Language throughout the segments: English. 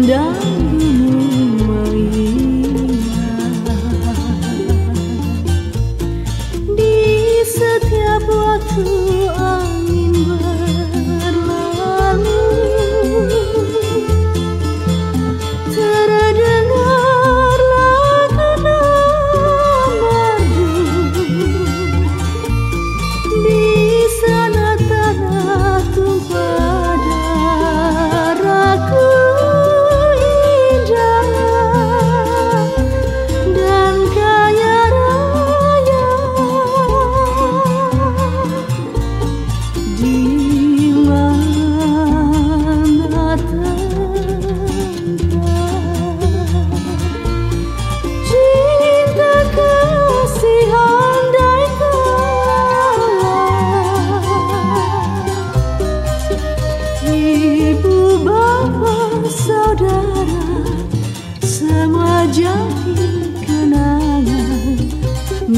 pandang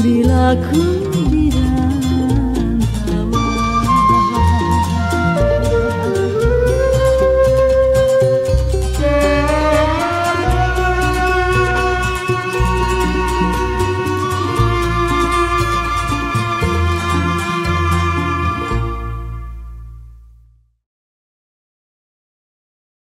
里拉克。